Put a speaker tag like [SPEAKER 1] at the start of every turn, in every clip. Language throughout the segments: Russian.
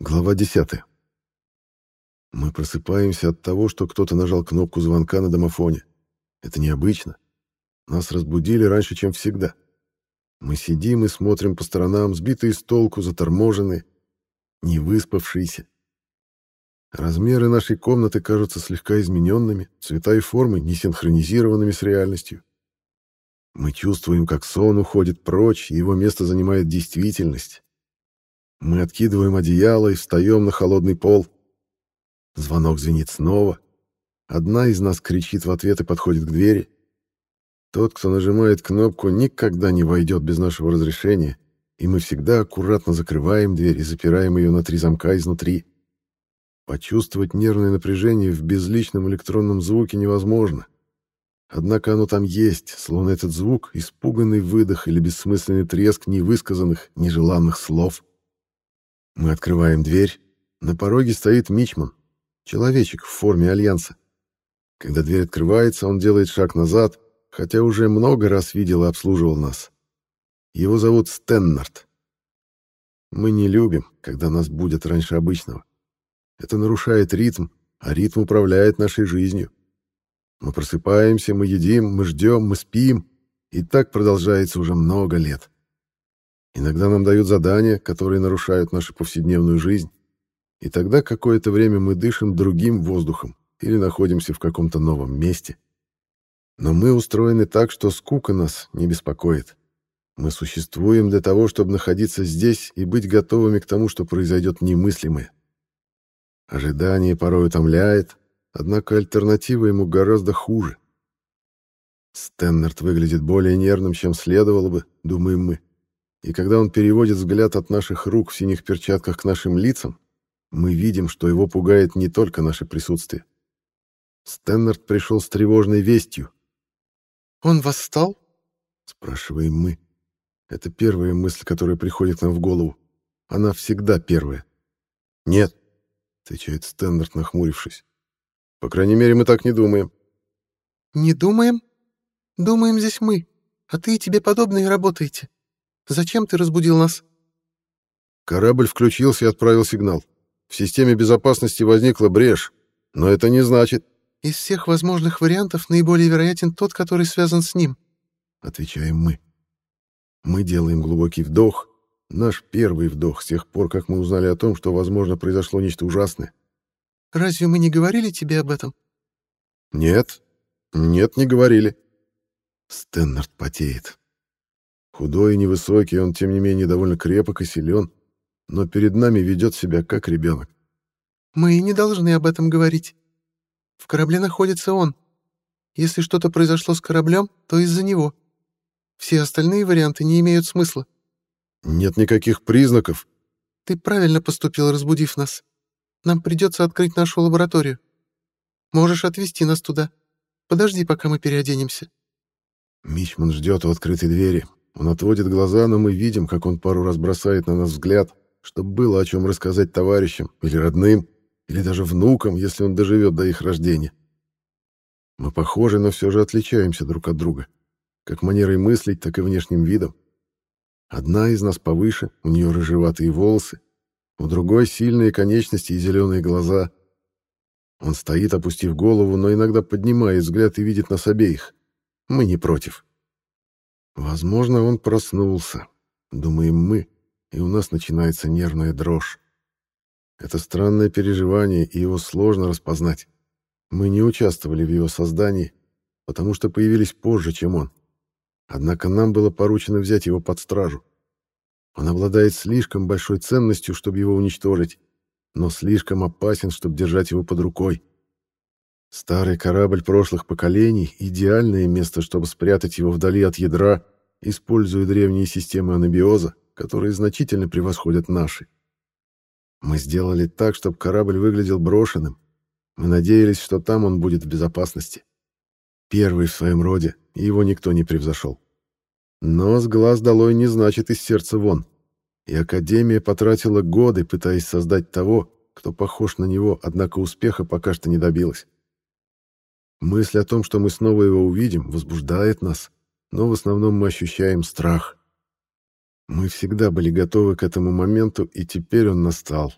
[SPEAKER 1] Глава 10. Мы просыпаемся от того, что кто-то нажал кнопку звонка на домофоне. Это необычно. Нас разбудили раньше, чем всегда. Мы сидим и смотрим по сторонам, сбитые с толку, заторможенные, не выспавшиеся. Размеры нашей комнаты кажутся слегка измененными, цвета и формы не синхронизированными с реальностью. Мы чувствуем, как сон уходит прочь, и его место занимает действительность. Мы откидываем одеяло и встаем на холодный пол. Звонок звенит снова. Одна из нас кричит в ответ и подходит к двери. Тот, кто нажимает кнопку, никогда не войдет без нашего разрешения, и мы всегда аккуратно закрываем дверь и запираем ее на три замка изнутри. Почувствовать нервное напряжение в безличном электронном звуке невозможно. Однако оно там есть, словно этот звук — испуганный выдох или бессмысленный треск невысказанных, нежеланных слов. Мы открываем дверь. На пороге стоит Мичман, человечек в форме Альянса. Когда дверь открывается, он делает шаг назад, хотя уже много раз видел и обслуживал нас. Его зовут Стеннард. Мы не любим, когда нас будет раньше обычного. Это нарушает ритм, а ритм управляет нашей жизнью. Мы просыпаемся, мы едим, мы ждем, мы спим, и так продолжается уже много лет. Иногда нам дают задания, которые нарушают нашу повседневную жизнь, и тогда какое-то время мы дышим другим воздухом или находимся в каком-то новом месте. Но мы устроены так, что скука нас не беспокоит. Мы существуем для того, чтобы находиться здесь и быть готовыми к тому, что произойдет немыслимое. Ожидание порой утомляет, однако альтернатива ему гораздо хуже. Стеннерт выглядит более нервным, чем следовало бы, думаем мы и когда он переводит взгляд от наших рук в синих перчатках к нашим лицам, мы видим, что его пугает не только наше присутствие. Стэннард пришел с тревожной вестью.
[SPEAKER 2] «Он восстал?»
[SPEAKER 1] — спрашиваем мы. Это первая мысль, которая приходит нам в голову. Она всегда первая. «Нет», — отвечает Стэннард, нахмурившись. «По крайней мере, мы так не думаем».
[SPEAKER 2] «Не думаем? Думаем здесь мы, а ты и тебе подобные работаете. Зачем ты разбудил нас?»
[SPEAKER 1] Корабль включился и отправил сигнал. В системе безопасности возникла брешь, но это не значит...
[SPEAKER 2] «Из всех возможных вариантов наиболее вероятен тот, который связан с ним», —
[SPEAKER 1] отвечаем мы. Мы делаем глубокий вдох, наш первый вдох с тех пор, как мы узнали о том, что, возможно, произошло нечто ужасное.
[SPEAKER 2] «Разве мы не говорили тебе об этом?»
[SPEAKER 1] «Нет, нет, не говорили». Стэннард потеет. Худой и невысокий, он, тем не менее, довольно крепок и силен, но перед нами ведет себя как ребенок.
[SPEAKER 2] «Мы не должны об этом говорить. В корабле находится он. Если что-то произошло с кораблем, то из-за него. Все остальные варианты не имеют смысла».
[SPEAKER 1] «Нет никаких признаков».
[SPEAKER 2] «Ты правильно поступил, разбудив нас. Нам придется открыть нашу лабораторию. Можешь отвезти нас туда. Подожди, пока мы переоденемся».
[SPEAKER 1] Мичман ждет у открытой двери, он отводит глаза, но мы видим, как он пару раз бросает на нас взгляд, чтобы было о чем рассказать товарищам или родным, или даже внукам, если он доживет до их рождения. Мы похожи, но все же отличаемся друг от друга, как манерой мыслить, так и внешним видом. Одна из нас повыше, у нее рыжеватые волосы, у другой сильные конечности и зеленые глаза. Он стоит, опустив голову, но иногда поднимает взгляд и видит нас обеих. Мы не против. Возможно, он проснулся, думаем мы, и у нас начинается нервная дрожь. Это странное переживание, и его сложно распознать. Мы не участвовали в его создании, потому что появились позже, чем он. Однако нам было поручено взять его под стражу. Он обладает слишком большой ценностью, чтобы его уничтожить, но слишком опасен, чтобы держать его под рукой. Старый корабль прошлых поколений — идеальное место, чтобы спрятать его вдали от ядра, используя древние системы анабиоза, которые значительно превосходят наши. Мы сделали так, чтобы корабль выглядел брошенным. Мы надеялись, что там он будет в безопасности. Первый в своем роде, и его никто не превзошел. Но с глаз долой не значит из сердца вон. И Академия потратила годы, пытаясь создать того, кто похож на него, однако успеха пока что не добилась. Мысль о том, что мы снова его увидим, возбуждает нас, но в основном мы ощущаем страх. Мы всегда были готовы к этому моменту, и теперь он настал.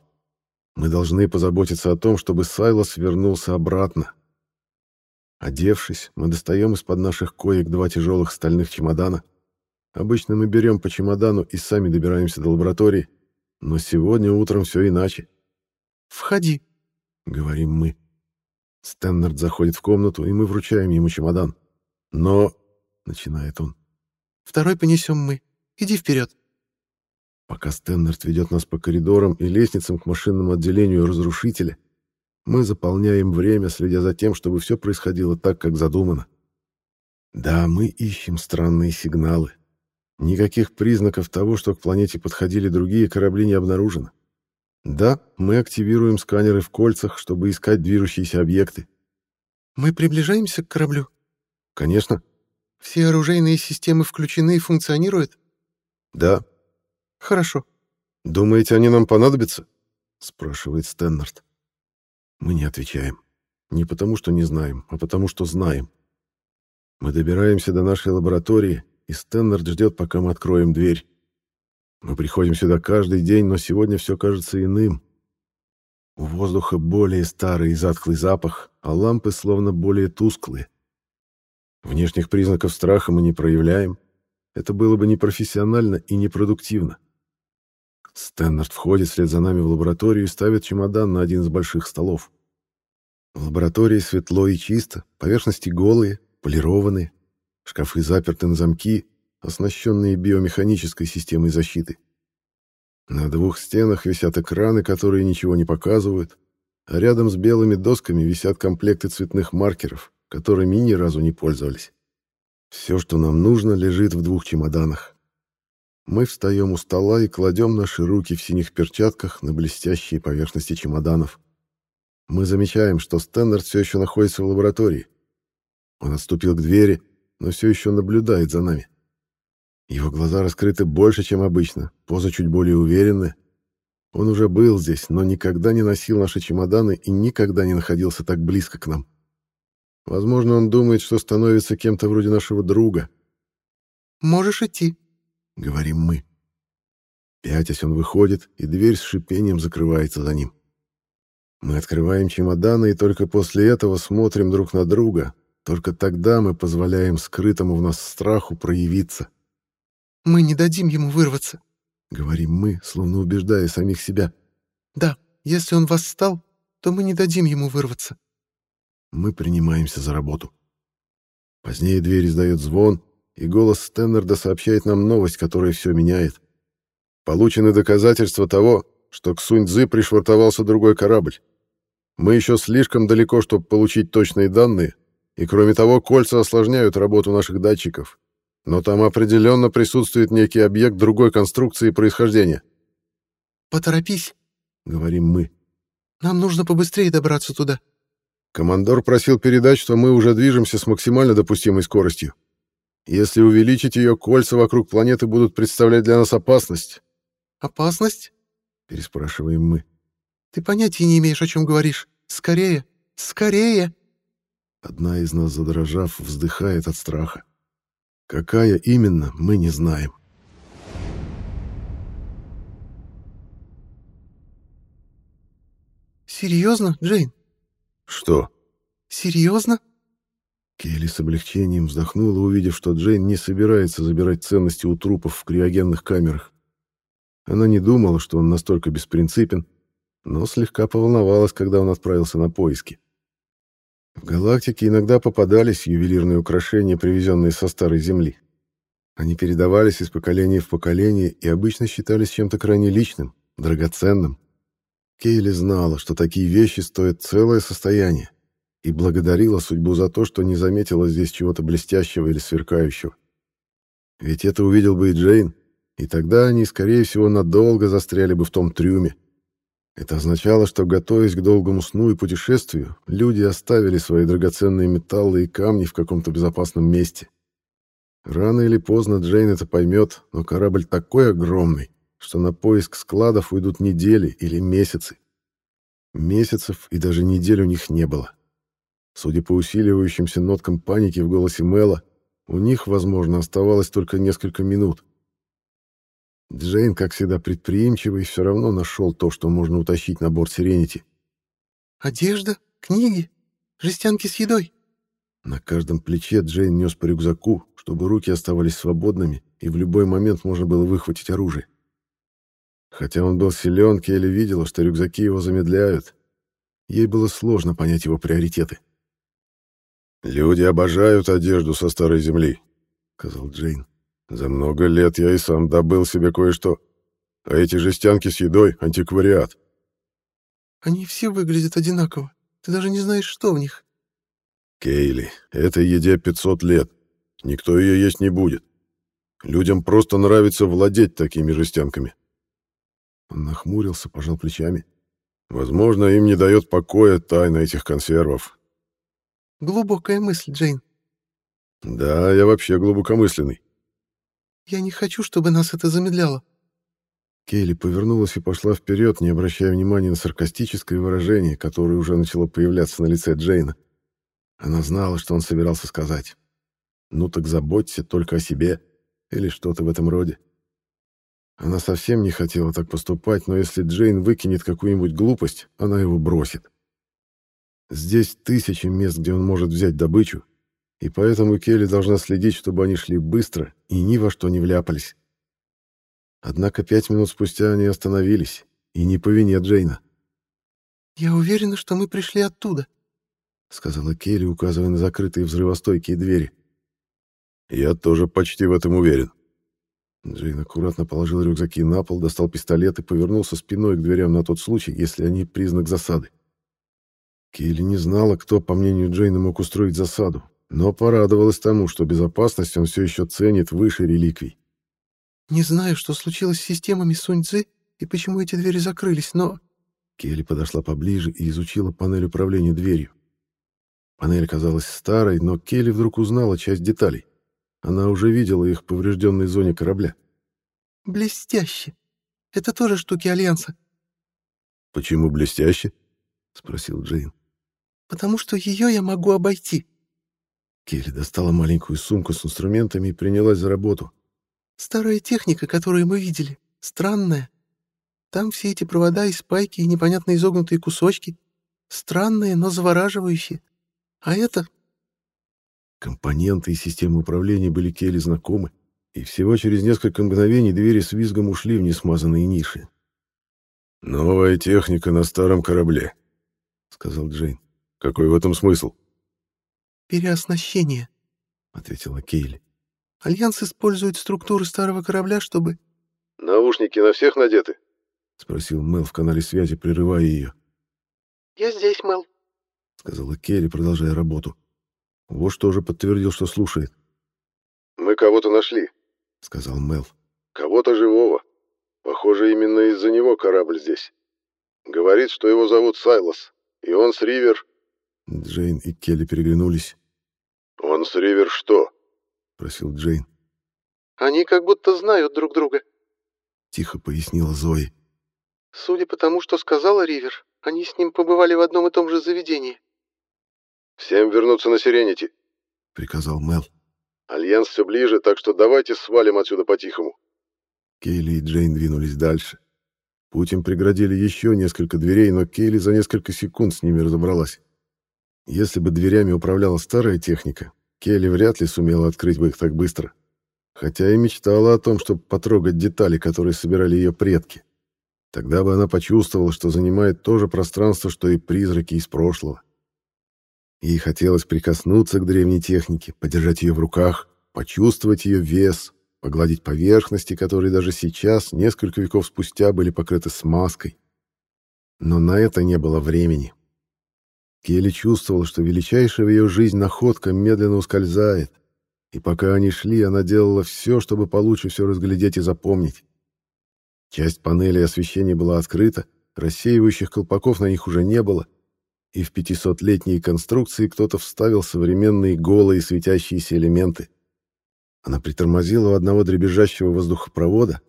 [SPEAKER 1] Мы должны позаботиться о том, чтобы Сайлос вернулся обратно. Одевшись, мы достаем из-под наших коек два тяжелых стальных чемодана. Обычно мы берем по чемодану и сами добираемся до лаборатории, но сегодня утром все иначе.
[SPEAKER 2] «Входи», —
[SPEAKER 1] говорим мы. Стэннард заходит в комнату, и мы вручаем ему чемодан. «Но...» — начинает он.
[SPEAKER 2] «Второй понесем мы. Иди вперед».
[SPEAKER 1] Пока Стэннард ведет нас по коридорам и лестницам к машинному отделению разрушителя, мы заполняем время, следя за тем, чтобы все происходило так, как задумано. Да, мы ищем странные сигналы. Никаких признаков того, что к планете подходили другие корабли, не обнаружено. Да, мы активируем сканеры в кольцах, чтобы искать движущиеся объекты.
[SPEAKER 2] Мы приближаемся к кораблю?
[SPEAKER 1] Конечно.
[SPEAKER 2] Все оружейные системы включены и функционируют?
[SPEAKER 1] Да.
[SPEAKER 2] Хорошо.
[SPEAKER 1] Думаете, они нам понадобятся? Спрашивает Стэннард. Мы не отвечаем. Не потому, что не знаем, а потому, что знаем. Мы добираемся до нашей лаборатории, и Стэннард ждет, пока мы откроем дверь. Мы приходим сюда каждый день, но сегодня все кажется иным. У воздуха более старый и затхлый запах, а лампы словно более тусклые. Внешних признаков страха мы не проявляем. Это было бы непрофессионально и непродуктивно. Стэннард входит вслед за нами в лабораторию и ставит чемодан на один из больших столов. В лаборатории светло и чисто, поверхности голые, полированные, шкафы заперты на замки, оснащенные биомеханической системой защиты. На двух стенах висят экраны, которые ничего не показывают, а рядом с белыми досками висят комплекты цветных маркеров, которыми ни разу не пользовались. Все, что нам нужно, лежит в двух чемоданах. Мы встаем у стола и кладем наши руки в синих перчатках на блестящие поверхности чемоданов. Мы замечаем, что Стэннерд все еще находится в лаборатории. Он отступил к двери, но все еще наблюдает за нами. Его глаза раскрыты больше, чем обычно, поза чуть более уверенная. Он уже был здесь, но никогда не носил наши чемоданы и никогда не находился так близко к нам. Возможно, он думает, что становится кем-то вроде нашего друга.
[SPEAKER 2] «Можешь идти», —
[SPEAKER 1] говорим мы. Пятясь он выходит, и дверь с шипением закрывается за ним. Мы открываем чемоданы и только после этого смотрим друг на друга. Только тогда мы позволяем скрытому в нас страху проявиться.
[SPEAKER 2] Мы не дадим ему вырваться,
[SPEAKER 1] говорим мы, словно убеждая самих себя.
[SPEAKER 2] Да, если он восстал, то мы не дадим ему вырваться.
[SPEAKER 1] Мы принимаемся за работу. Позднее дверь издает звон, и голос Стэннерда сообщает нам новость, которая все меняет. Получены доказательства того, что к Сунь-Дзы пришвартовался другой корабль. Мы еще слишком далеко, чтобы получить точные данные, и кроме того, кольца осложняют работу наших датчиков, но там определенно присутствует некий объект другой конструкции и происхождения.
[SPEAKER 2] «Поторопись», —
[SPEAKER 1] говорим мы.
[SPEAKER 2] «Нам нужно побыстрее добраться туда».
[SPEAKER 1] Командор просил передать, что мы уже движемся с максимально допустимой скоростью. Если увеличить ее, кольца вокруг планеты будут представлять для нас опасность.
[SPEAKER 2] «Опасность?»
[SPEAKER 1] — переспрашиваем мы.
[SPEAKER 2] «Ты понятия не имеешь, о чем говоришь. Скорее! Скорее!»
[SPEAKER 1] Одна из нас, задрожав, вздыхает от страха. Какая именно, мы не знаем.
[SPEAKER 2] «Серьезно, Джейн?»
[SPEAKER 1] «Что?»
[SPEAKER 2] «Серьезно?»
[SPEAKER 1] Келли с облегчением вздохнула, увидев, что Джейн не собирается забирать ценности у трупов в криогенных камерах. Она не думала, что он настолько беспринципен, но слегка поволновалась, когда он отправился на поиски. В галактике иногда попадались ювелирные украшения, привезенные со Старой Земли. Они передавались из поколения в поколение и обычно считались чем-то крайне личным, драгоценным. Кейли знала, что такие вещи стоят целое состояние, и благодарила судьбу за то, что не заметила здесь чего-то блестящего или сверкающего. Ведь это увидел бы и Джейн, и тогда они, скорее всего, надолго застряли бы в том трюме, это означало, что, готовясь к долгому сну и путешествию, люди оставили свои драгоценные металлы и камни в каком-то безопасном месте. Рано или поздно Джейн это поймет, но корабль такой огромный, что на поиск складов уйдут недели или месяцы. Месяцев и даже недель у них не было. Судя по усиливающимся ноткам паники в голосе Мэла, у них, возможно, оставалось только несколько минут. Джейн, как всегда предприимчивый, все равно нашел то, что можно утащить на борт Сиренити.
[SPEAKER 2] «Одежда? Книги? Жестянки с едой?»
[SPEAKER 1] На каждом плече Джейн нес по рюкзаку, чтобы руки оставались свободными, и в любой момент можно было выхватить оружие. Хотя он был силен, Келли видела, что рюкзаки его замедляют. Ей было сложно понять его приоритеты. «Люди обожают одежду со старой земли», — сказал Джейн. «За много лет я и сам добыл себе кое-что. А эти жестянки с едой — антиквариат».
[SPEAKER 2] «Они все выглядят одинаково. Ты даже не знаешь, что в них».
[SPEAKER 1] «Кейли, этой еде 500 лет. Никто ее есть не будет. Людям просто нравится владеть такими жестянками». Он нахмурился, пожал плечами. Возможно, им не дает покоя тайна этих консервов.
[SPEAKER 2] Глубокая мысль, Джейн.
[SPEAKER 1] Да, я вообще глубокомысленный.
[SPEAKER 2] Я не хочу, чтобы нас это замедляло.
[SPEAKER 1] Кейли повернулась и пошла вперед, не обращая внимания на саркастическое выражение, которое уже начало появляться на лице Джейна. Она знала, что он собирался сказать. «Ну так заботься только о себе» или что-то в этом роде. Она совсем не хотела так поступать, но если Джейн выкинет какую-нибудь глупость, она его бросит. Здесь тысячи мест, где он может взять добычу, и поэтому Келли должна следить, чтобы они шли быстро и ни во что не вляпались. Однако пять минут спустя они остановились, и не по вине Джейна.
[SPEAKER 2] «Я уверена, что мы пришли оттуда», — сказала Келли, указывая на закрытые взрывостойкие двери.
[SPEAKER 1] «Я тоже почти в этом уверен», Джейн аккуратно положил рюкзаки на пол, достал пистолет и повернулся спиной к дверям на тот случай, если они признак засады. Кейли не знала, кто, по мнению Джейна, мог устроить засаду, но порадовалась тому, что безопасность он все еще ценит выше реликвий.
[SPEAKER 2] «Не знаю, что случилось с системами Сунь-Цзы и почему эти двери закрылись, но...»
[SPEAKER 1] Келли подошла поближе и изучила панель управления дверью. Панель казалась старой, но Келли вдруг узнала часть деталей. Она уже видела их в поврежденной зоне корабля.
[SPEAKER 2] «Блестяще! Это тоже штуки Альянса».
[SPEAKER 1] «Почему блестяще?» — спросил Джейн.
[SPEAKER 2] «Потому что ее я могу обойти».
[SPEAKER 1] Келли достала маленькую сумку с инструментами и принялась за работу.
[SPEAKER 2] «Старая техника, которую мы видели, странная. Там все эти провода и спайки и непонятно изогнутые кусочки. Странные, но завораживающие. А это
[SPEAKER 1] Компоненты и системы управления были Кейли знакомы, и всего через несколько мгновений двери с визгом ушли в несмазанные ниши. «Новая техника на старом корабле», — сказал Джейн. «Какой в этом смысл?»
[SPEAKER 2] «Переоснащение», — ответила Кейли. «Альянс использует структуры старого корабля, чтобы...»
[SPEAKER 1] «Наушники на всех надеты?» — спросил Мел в канале связи, прерывая ее.
[SPEAKER 2] «Я здесь, Мел», —
[SPEAKER 1] сказала Келли, продолжая работу. Вош тоже подтвердил, что слушает. «Мы кого-то нашли», — сказал Мел. «Кого-то живого. Похоже, именно из-за него корабль здесь. Говорит, что его зовут Сайлос, и он с Ривер...» Джейн и Келли переглянулись. «Он с Ривер что?» — просил Джейн.
[SPEAKER 2] «Они как будто знают друг друга», —
[SPEAKER 1] тихо пояснила Зои.
[SPEAKER 2] «Судя по тому, что сказала Ривер, они с ним побывали в одном и том же заведении».
[SPEAKER 1] «Всем вернуться на Серенити», — приказал Мел. «Альянс все ближе, так что давайте свалим отсюда по-тихому». Кейли и Джейн двинулись дальше. Путь им преградили еще несколько дверей, но Кейли за несколько секунд с ними разобралась. Если бы дверями управляла старая техника, Келли вряд ли сумела открыть бы их так быстро. Хотя и мечтала о том, чтобы потрогать детали, которые собирали ее предки. Тогда бы она почувствовала, что занимает то же пространство, что и призраки из прошлого. Ей хотелось прикоснуться к древней технике, подержать ее в руках, почувствовать ее вес, погладить поверхности, которые даже сейчас, несколько веков спустя, были покрыты смазкой. Но на это не было времени. Келли чувствовала, что величайшая в ее жизнь находка медленно ускользает, и пока они шли, она делала все, чтобы получше все разглядеть и запомнить. Часть панели освещения была открыта, рассеивающих колпаков на них уже не было — и в пятисотлетние конструкции кто-то вставил современные голые светящиеся элементы. Она притормозила у одного дребезжащего воздухопровода,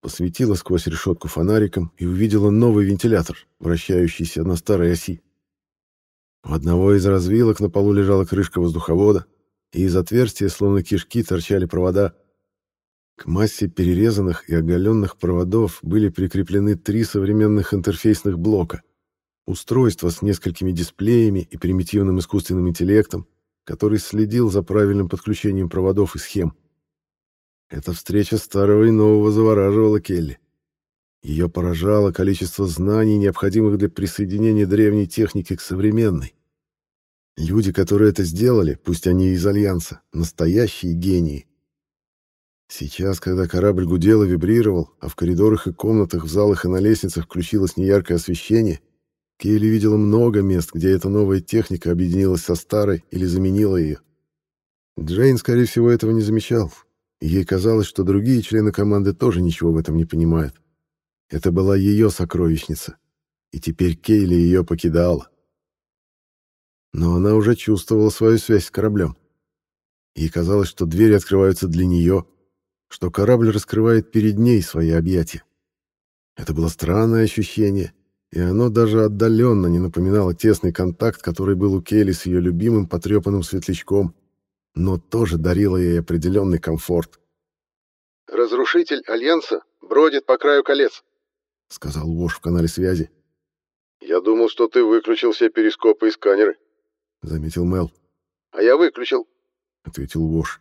[SPEAKER 1] посветила сквозь решетку фонариком и увидела новый вентилятор, вращающийся на старой оси. У одного из развилок на полу лежала крышка воздуховода, и из отверстия, словно кишки, торчали провода. К массе перерезанных и оголенных проводов были прикреплены три современных интерфейсных блока. Устройство с несколькими дисплеями и примитивным искусственным интеллектом, который следил за правильным подключением проводов и схем. Эта встреча старого и нового завораживала Келли. Ее поражало количество знаний, необходимых для присоединения древней техники к современной. Люди, которые это сделали, пусть они из Альянса, настоящие гении. Сейчас, когда корабль гудел и вибрировал, а в коридорах и комнатах, в залах и на лестницах включилось неяркое освещение, Кейли видела много мест, где эта новая техника объединилась со старой или заменила ее. Джейн, скорее всего, этого не замечал, ей казалось, что другие члены команды тоже ничего в этом не понимают. Это была ее сокровищница, и теперь Кейли ее покидала. Но она уже чувствовала свою связь с кораблем. Ей казалось, что двери открываются для нее, что корабль раскрывает перед ней свои объятия. Это было странное ощущение, и оно даже отдаленно не напоминало тесный контакт, который был у Келли с ее любимым потрепанным светлячком, но тоже дарило ей определенный комфорт.
[SPEAKER 3] «Разрушитель Альянса бродит по краю колец», —
[SPEAKER 1] сказал Вош в канале связи.
[SPEAKER 3] «Я думал, что ты выключил все перископы и сканеры», —
[SPEAKER 1] заметил Мел.
[SPEAKER 3] «А я выключил», —
[SPEAKER 1] ответил Вош.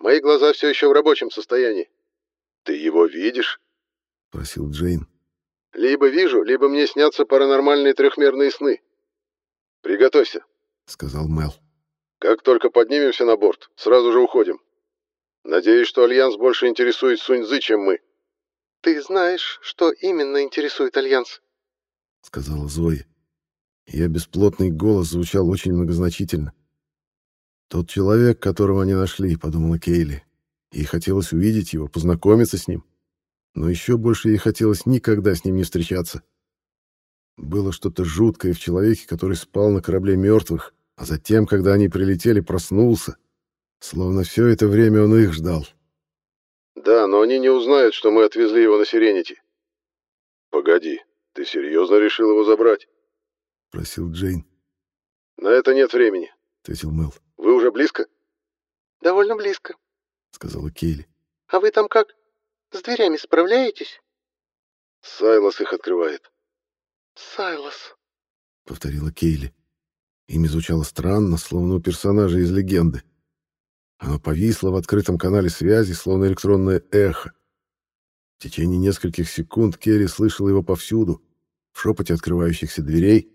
[SPEAKER 3] Мои глаза все еще в рабочем состоянии. Ты его видишь?
[SPEAKER 1] Просил Джейн.
[SPEAKER 3] Либо вижу, либо мне снятся паранормальные трехмерные сны. Приготовься,
[SPEAKER 1] сказал Мел.
[SPEAKER 3] Как только поднимемся на борт, сразу же уходим. Надеюсь, что Альянс больше интересует Суньзы, чем мы.
[SPEAKER 2] Ты знаешь, что именно интересует Альянс?
[SPEAKER 1] сказала Зоя. Ее бесплотный голос звучал очень многозначительно. «Тот человек, которого они нашли», — подумала Кейли. Ей хотелось увидеть его, познакомиться с ним. Но еще больше ей хотелось никогда с ним не встречаться. Было что-то жуткое в человеке, который спал на корабле мертвых, а затем, когда они прилетели, проснулся. Словно все это время он их ждал.
[SPEAKER 3] «Да, но они не узнают, что мы отвезли его на Сиренити». «Погоди, ты серьезно решил его забрать?»
[SPEAKER 1] — просил Джейн.
[SPEAKER 3] «На это нет времени», —
[SPEAKER 1] ответил Мэл.
[SPEAKER 3] Вы уже близко?
[SPEAKER 2] Довольно близко,
[SPEAKER 1] сказала Кейли.
[SPEAKER 2] А вы там как? С дверями справляетесь?
[SPEAKER 3] Сайлос их открывает.
[SPEAKER 2] Сайлос,
[SPEAKER 1] повторила Кейли. Имя звучало странно, словно у персонажа из легенды. Оно повисло в открытом канале связи, словно электронное эхо. В течение нескольких секунд Келли слышала его повсюду, в шепоте открывающихся дверей,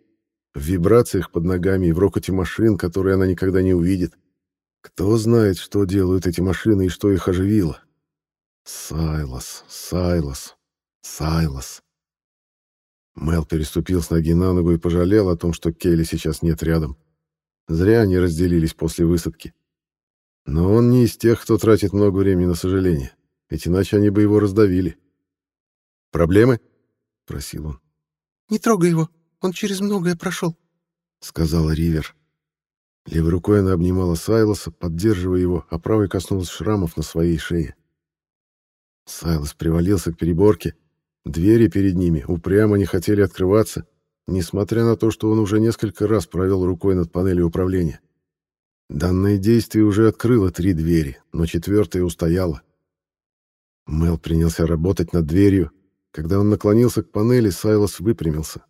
[SPEAKER 1] в вибрациях под ногами и в рокоте машин, которые она никогда не увидит. Кто знает, что делают эти машины и что их оживило? Сайлос, Сайлос, Сайлос. Мел переступил с ноги на ногу и пожалел о том, что Келли сейчас нет рядом. Зря они разделились после высадки. Но он не из тех, кто тратит много времени на сожаление, ведь иначе они бы его раздавили. «Проблемы?» — просил он.
[SPEAKER 2] «Не трогай его», он через многое прошел», —
[SPEAKER 1] сказала Ривер. Левой рукой она обнимала Сайлоса, поддерживая его, а правой коснулась шрамов на своей шее. Сайлос привалился к переборке. Двери перед ними упрямо не хотели открываться, несмотря на то, что он уже несколько раз провел рукой над панелью управления. Данное действие уже открыло три двери, но четвертая устояла. Мел принялся работать над дверью. Когда он наклонился к панели, Сайлос выпрямился.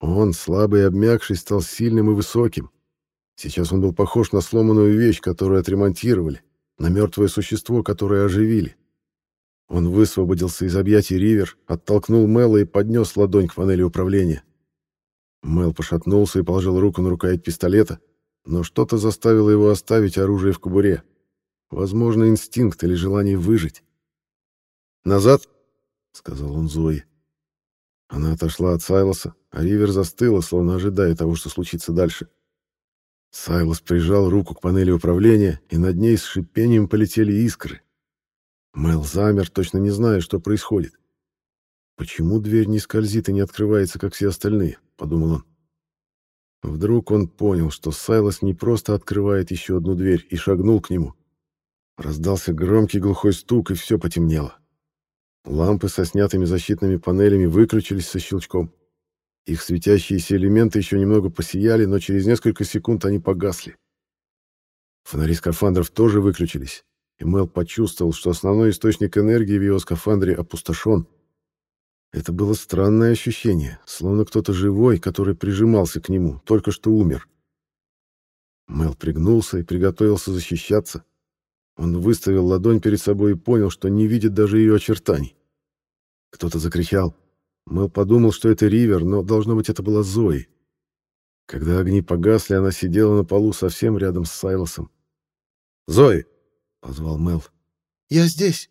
[SPEAKER 1] Он, слабый и обмякший, стал сильным и высоким. Сейчас он был похож на сломанную вещь, которую отремонтировали, на мертвое существо, которое оживили. Он высвободился из объятий Ривер, оттолкнул Мэла и поднес ладонь к панели управления. Мэл пошатнулся и положил руку на рукоять пистолета, но что-то заставило его оставить оружие в кобуре. Возможно, инстинкт или желание выжить. «Назад!» — сказал он Зои. Она отошла от Сайлоса, а Ривер застыла, словно ожидая того, что случится дальше. Сайлос прижал руку к панели управления, и над ней с шипением полетели искры. Мэл замер, точно не зная, что происходит. «Почему дверь не скользит и не открывается, как все остальные?» — подумал он. Вдруг он понял, что Сайлос не просто открывает еще одну дверь, и шагнул к нему. Раздался громкий глухой стук, и все потемнело. Лампы со снятыми защитными панелями выключились со щелчком. Их светящиеся элементы еще немного посияли, но через несколько секунд они погасли. Фонари скафандров тоже выключились. и Мел почувствовал, что основной источник энергии в его скафандре опустошен. Это было странное ощущение, словно кто-то живой, который прижимался к нему, только что умер. Мел пригнулся и приготовился защищаться. Он выставил ладонь перед собой и понял, что не видит даже ее очертаний. Кто-то закричал. Мел подумал, что это Ривер, но, должно быть, это была Зои. Когда огни погасли, она сидела на полу совсем рядом с Сайлосом. «Зои!» — позвал Мел.
[SPEAKER 2] «Я здесь!»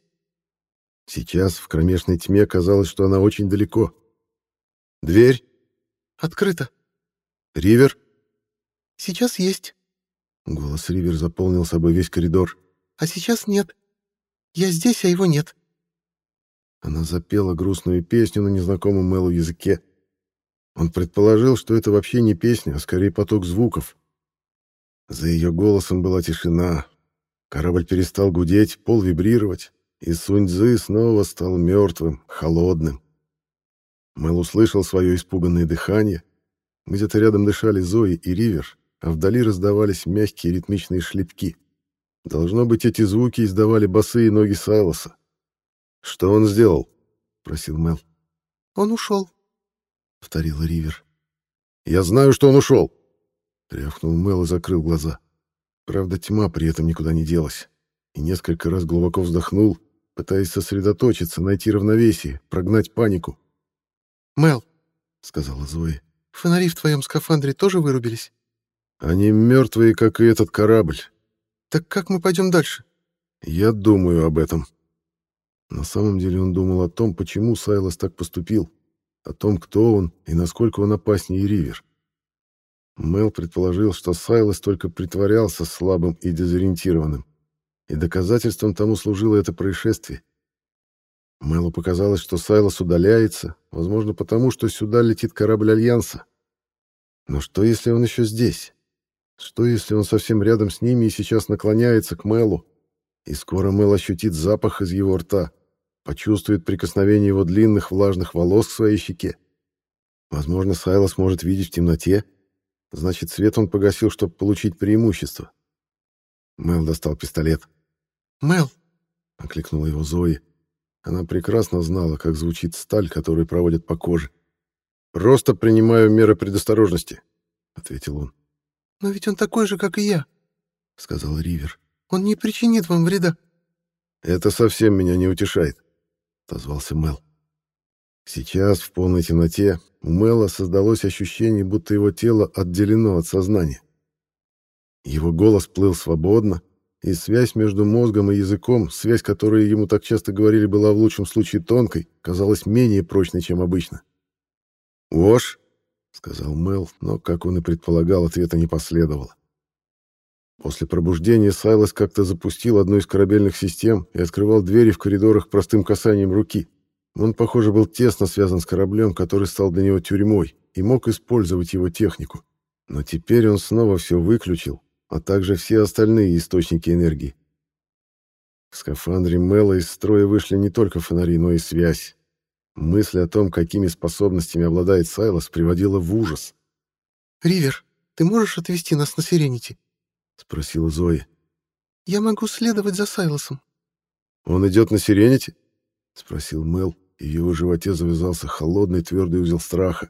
[SPEAKER 1] Сейчас в кромешной тьме казалось, что она очень далеко. «Дверь?»
[SPEAKER 2] «Открыто!»
[SPEAKER 1] «Ривер?»
[SPEAKER 2] «Сейчас есть!»
[SPEAKER 1] Голос Ривер заполнил собой весь коридор.
[SPEAKER 2] «А сейчас нет. Я здесь, а его нет».
[SPEAKER 1] Она запела грустную песню на незнакомом Мелу языке. Он предположил, что это вообще не песня, а скорее поток звуков. За ее голосом была тишина. Корабль перестал гудеть, пол вибрировать, и Суньцзы снова стал мертвым, холодным. Мэл услышал свое испуганное дыхание. Где-то рядом дышали Зои и Ривер, а вдали раздавались мягкие ритмичные шлепки. Должно быть, эти звуки издавали босые ноги Сайлоса. «Что он сделал?» — просил Мэл.
[SPEAKER 2] «Он ушел», —
[SPEAKER 1] повторила Ривер. «Я знаю, что он ушел!» — рявкнул Мэл и закрыл глаза. Правда, тьма при этом никуда не делась. И несколько раз глубоко вздохнул, пытаясь сосредоточиться, найти равновесие, прогнать панику.
[SPEAKER 2] «Мэл», —
[SPEAKER 1] сказала Зои, —
[SPEAKER 2] «фонари в твоем скафандре тоже вырубились?»
[SPEAKER 1] «Они мертвые, как и этот корабль».
[SPEAKER 2] «Так как мы пойдем дальше?»
[SPEAKER 1] «Я думаю об этом». На самом деле он думал о том, почему Сайлос так поступил о том, кто он и насколько он опаснее Ривер. Мел предположил, что Сайлос только притворялся слабым и дезориентированным, и доказательством тому служило это происшествие. Мелу показалось, что Сайлос удаляется, возможно, потому что сюда летит корабль Альянса. Но что, если он еще здесь? Что, если он совсем рядом с ними и сейчас наклоняется к Мелу, и скоро Мел ощутит запах из его рта? почувствует прикосновение его длинных влажных волос к своей щеке. Возможно, Сайлос может видеть в темноте. Значит, свет он погасил, чтобы получить преимущество. Мел достал пистолет.
[SPEAKER 2] «Мел!»
[SPEAKER 1] — окликнула его Зои. Она прекрасно знала, как звучит сталь, которую проводят по коже. «Просто принимаю меры предосторожности», — ответил он.
[SPEAKER 2] «Но ведь он такой же, как и я», —
[SPEAKER 1] сказал Ривер.
[SPEAKER 2] «Он не причинит вам вреда».
[SPEAKER 1] «Это совсем меня не утешает отозвался Мел. Сейчас, в полной темноте, у Мела создалось ощущение, будто его тело отделено от сознания. Его голос плыл свободно, и связь между мозгом и языком, связь, которую ему так часто говорили, была в лучшем случае тонкой, казалась менее прочной, чем обычно. «Вош», — сказал Мел, но, как он и предполагал, ответа не последовало. После пробуждения Сайлос как-то запустил одну из корабельных систем и открывал двери в коридорах простым касанием руки. Он, похоже, был тесно связан с кораблем, который стал для него тюрьмой, и мог использовать его технику. Но теперь он снова все выключил, а также все остальные источники энергии. В скафандре Мэла из строя вышли не только фонари, но и связь. Мысль о том, какими способностями обладает Сайлос, приводила в ужас.
[SPEAKER 2] «Ривер, ты можешь отвезти нас на Сиренити?»
[SPEAKER 1] — спросила Зоя.
[SPEAKER 2] «Я могу следовать за Сайлосом».
[SPEAKER 1] «Он идет на Сирените?» — спросил Мел, и в его животе завязался холодный твердый узел страха.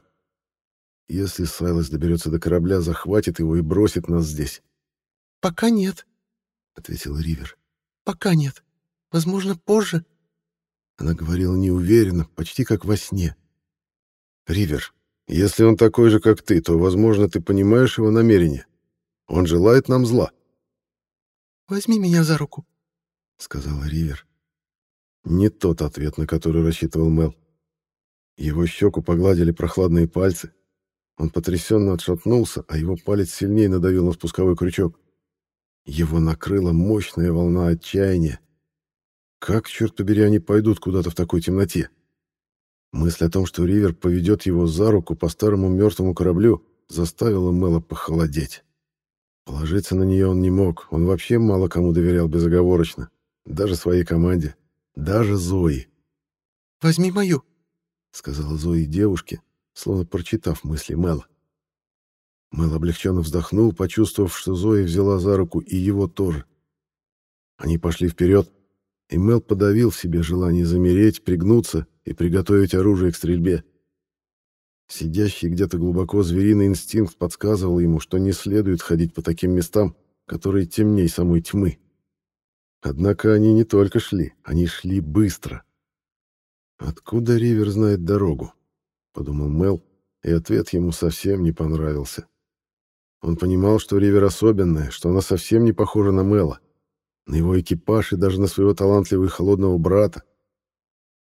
[SPEAKER 1] «Если Сайлос доберется до корабля, захватит его и бросит нас здесь».
[SPEAKER 2] «Пока нет», —
[SPEAKER 1] ответил Ривер.
[SPEAKER 2] «Пока нет. Возможно, позже».
[SPEAKER 1] Она говорила неуверенно, почти как во сне. «Ривер, если он такой же, как ты, то, возможно, ты понимаешь его намерения. Он желает нам зла.
[SPEAKER 2] «Возьми меня за руку», —
[SPEAKER 1] сказала Ривер. Не тот ответ, на который рассчитывал Мел. Его щеку погладили прохладные пальцы. Он потрясенно отшатнулся, а его палец сильнее надавил на спусковой крючок. Его накрыла мощная волна отчаяния. Как, черт побери, они пойдут куда-то в такой темноте? Мысль о том, что Ривер поведет его за руку по старому мертвому кораблю, заставила Мела похолодеть. Положиться на нее он не мог, он вообще мало кому доверял безоговорочно, даже своей команде, даже Зои.
[SPEAKER 2] «Возьми мою», —
[SPEAKER 1] сказала Зои девушке, словно прочитав мысли Мэла. Мэл облегченно вздохнул, почувствовав, что Зои взяла за руку и его тоже. Они пошли вперед, и Мел подавил в себе желание замереть, пригнуться и приготовить оружие к стрельбе. Сидящий где-то глубоко звериный инстинкт подсказывал ему, что не следует ходить по таким местам, которые темней самой тьмы. Однако они не только шли, они шли быстро. «Откуда Ривер знает дорогу?» — подумал Мел, и ответ ему совсем не понравился. Он понимал, что Ривер особенная, что она совсем не похожа на Мела, на его экипаж и даже на своего талантливого и холодного брата.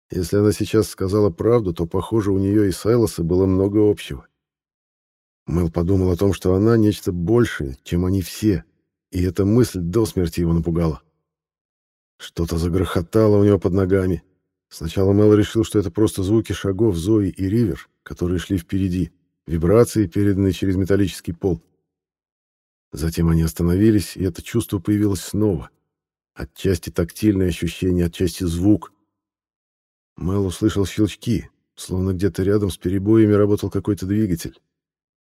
[SPEAKER 1] Если она сейчас сказала правду, то, похоже, у нее и Сайлоса было много общего. Мел подумал о том, что она нечто большее, чем они все, и эта мысль до смерти его напугала. Что-то загрохотало у него под ногами. Сначала Мел решил, что это просто звуки шагов Зои и Ривер, которые шли впереди, вибрации, переданные через металлический пол. Затем они остановились, и это чувство появилось снова. Отчасти тактильное ощущение, отчасти звук. Мел услышал щелчки, словно где-то рядом с перебоями работал какой-то двигатель.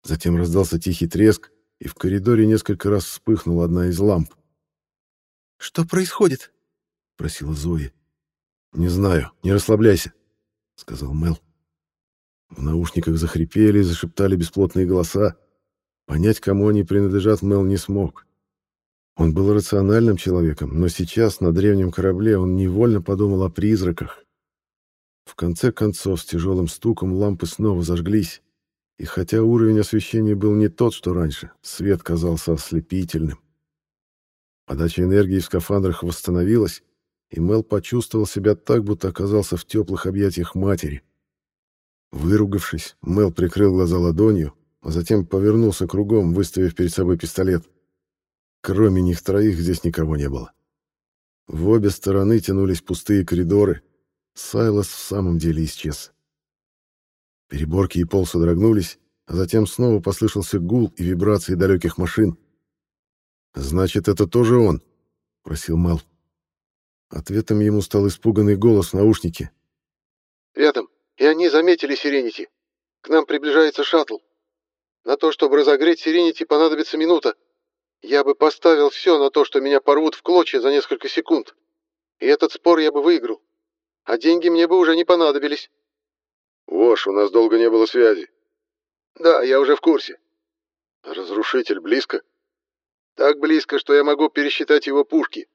[SPEAKER 1] Затем раздался тихий треск, и в коридоре несколько раз вспыхнула одна из ламп.
[SPEAKER 2] «Что происходит?» — просила Зоя.
[SPEAKER 1] «Не знаю, не расслабляйся», — сказал Мел. В наушниках захрипели зашептали бесплотные голоса. Понять, кому они принадлежат, Мел не смог. Он был рациональным человеком, но сейчас на древнем корабле он невольно подумал о призраках. В конце концов, с тяжелым стуком лампы снова зажглись, и хотя уровень освещения был не тот, что раньше, свет казался ослепительным. Подача энергии в скафандрах восстановилась, и Мел почувствовал себя так, будто оказался в теплых объятиях матери. Выругавшись, Мел прикрыл глаза ладонью, а затем повернулся кругом, выставив перед собой пистолет. Кроме них троих здесь никого не было. В обе стороны тянулись пустые коридоры. Сайлос в самом деле исчез. Переборки и пол содрогнулись, а затем снова послышался гул и вибрации далеких машин. «Значит, это тоже он?» — просил Мел. Ответом ему стал испуганный голос в наушнике.
[SPEAKER 4] «Рядом, и они заметили Сиренити. К нам приближается шаттл. На то, чтобы разогреть Сиренити, понадобится минута. Я бы поставил все на то, что меня порвут в клочья за несколько секунд. И этот спор я бы выиграл. А деньги мне бы уже не понадобились.
[SPEAKER 3] Вош, у нас долго не было связи.
[SPEAKER 4] Да, я уже в курсе.
[SPEAKER 3] Разрушитель близко?
[SPEAKER 4] Так близко, что я могу пересчитать его пушки.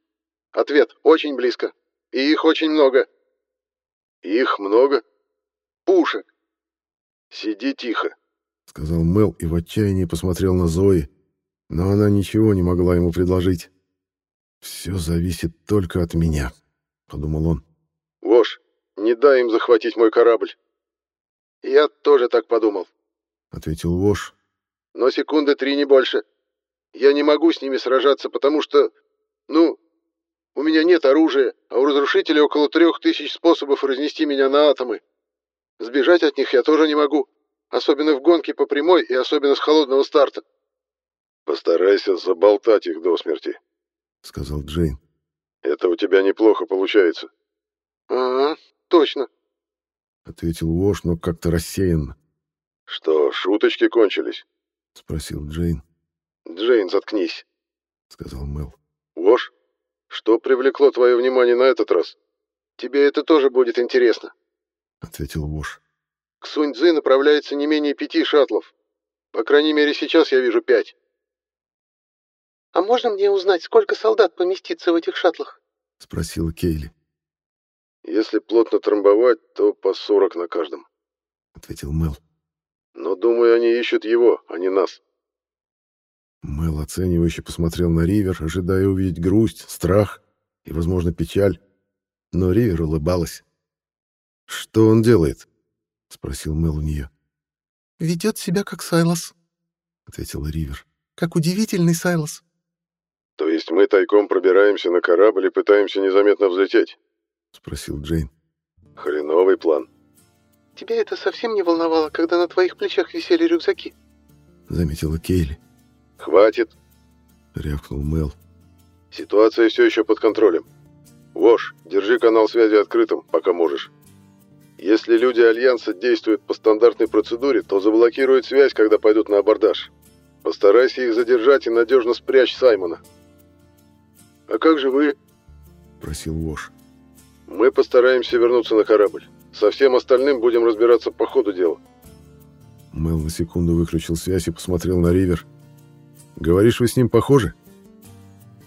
[SPEAKER 4] Ответ — очень близко. И их очень много.
[SPEAKER 3] Их много?
[SPEAKER 4] Пушек.
[SPEAKER 3] Сиди тихо, —
[SPEAKER 1] сказал Мел и в отчаянии посмотрел на Зои, но она ничего не могла ему предложить. «Все зависит только от меня», — подумал он.
[SPEAKER 3] «Вош, не дай им захватить мой корабль».
[SPEAKER 4] «Я тоже так подумал», —
[SPEAKER 1] ответил Вош.
[SPEAKER 4] «Но секунды три не больше. Я не могу с ними сражаться, потому что... Ну, у меня нет оружия, а у разрушителей около трех тысяч способов разнести меня на атомы. Сбежать от них я тоже не могу, особенно в гонке по прямой и особенно с холодного старта.
[SPEAKER 3] Постарайся заболтать их до смерти,
[SPEAKER 1] сказал Джейн.
[SPEAKER 3] Это у тебя неплохо получается.
[SPEAKER 4] Ага, точно,
[SPEAKER 1] ответил Вош, но как-то рассеянно.
[SPEAKER 3] Что, шуточки кончились?
[SPEAKER 1] спросил Джейн.
[SPEAKER 3] Джейн, заткнись,
[SPEAKER 1] сказал Мел.
[SPEAKER 3] Вош, что привлекло твое внимание на этот раз?
[SPEAKER 4] Тебе это тоже будет интересно,
[SPEAKER 1] ответил Вош.
[SPEAKER 4] К Сунь-Дзы направляется не менее пяти шаттлов. По крайней мере, сейчас я вижу пять.
[SPEAKER 2] «А можно мне узнать, сколько солдат поместится в этих шаттлах?»
[SPEAKER 1] — спросила Кейли.
[SPEAKER 3] «Если плотно трамбовать, то по сорок на каждом», —
[SPEAKER 1] ответил Мел.
[SPEAKER 3] «Но, думаю, они ищут его, а не нас».
[SPEAKER 1] Мел оценивающе посмотрел на Ривер, ожидая увидеть грусть, страх и, возможно, печаль. Но Ривер улыбалась. «Что он делает?» — спросил Мел у нее.
[SPEAKER 2] «Ведет себя как Сайлос», — ответила Ривер. «Как удивительный Сайлос».
[SPEAKER 3] «То есть мы тайком пробираемся на корабль и пытаемся незаметно взлететь?»
[SPEAKER 1] — спросил Джейн.
[SPEAKER 3] «Хреновый план».
[SPEAKER 2] «Тебя это совсем не волновало, когда на твоих плечах висели рюкзаки?»
[SPEAKER 1] — заметила Кейли.
[SPEAKER 3] «Хватит!»
[SPEAKER 1] — рявкнул Мел.
[SPEAKER 3] «Ситуация все еще под контролем. Вош, держи канал связи открытым, пока можешь. Если люди Альянса действуют по стандартной процедуре, то заблокируют связь, когда пойдут на абордаж. Постарайся их задержать и надежно спрячь Саймона».
[SPEAKER 4] «А как же вы?»
[SPEAKER 1] — просил Вош.
[SPEAKER 3] «Мы постараемся вернуться на корабль. Со всем остальным будем разбираться по ходу дела».
[SPEAKER 1] Мел на секунду выключил связь и посмотрел на Ривер. «Говоришь, вы с ним похожи?»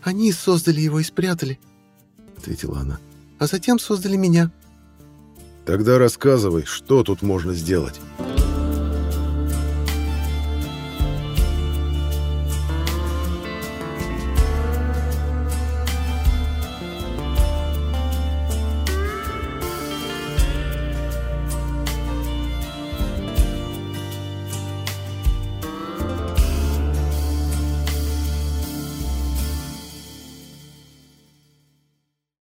[SPEAKER 2] «Они создали его и спрятали», — ответила она. «А затем создали меня».
[SPEAKER 1] «Тогда рассказывай, что тут можно сделать».